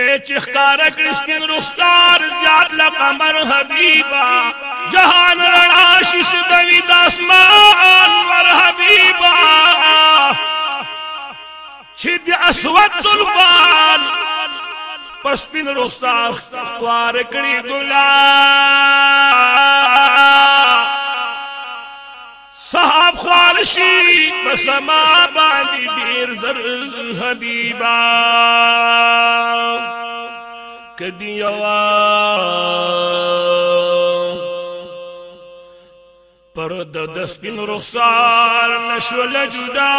اے چخکار کرسکن رستار زیاد لقمر حبیبا جہان رڑاشش دوید اسمان ور حبیبا چھد اسود طلبان پس پن رستار خوار کری دلا صحاب خوارشی بسما باندی دیر زر حبیبا. کدی پر د دسپین رخسار نشول جدا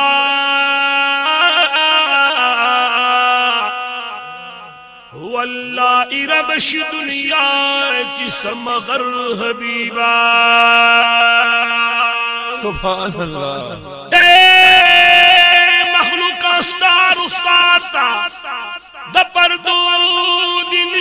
واللہ ربش دنیا کی سمغر حبیبا سبحان اللہ اے مخلوق استار استار دا پردو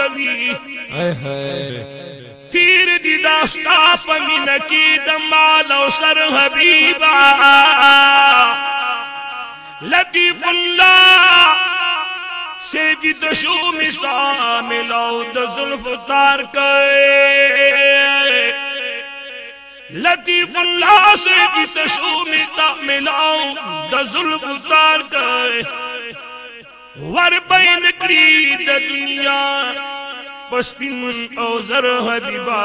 کبھی۔ تیر دی داستا پمینا کی دمال و سر حبیبا۔ لطیف اللہ۔ سے بھی دشوم ساملو د ظلف تار کئے لطیف اللہ سے بھی دشوم ساملو د ظلف تار کئے ور بین کری د دنیا پس پن او زر حبیبا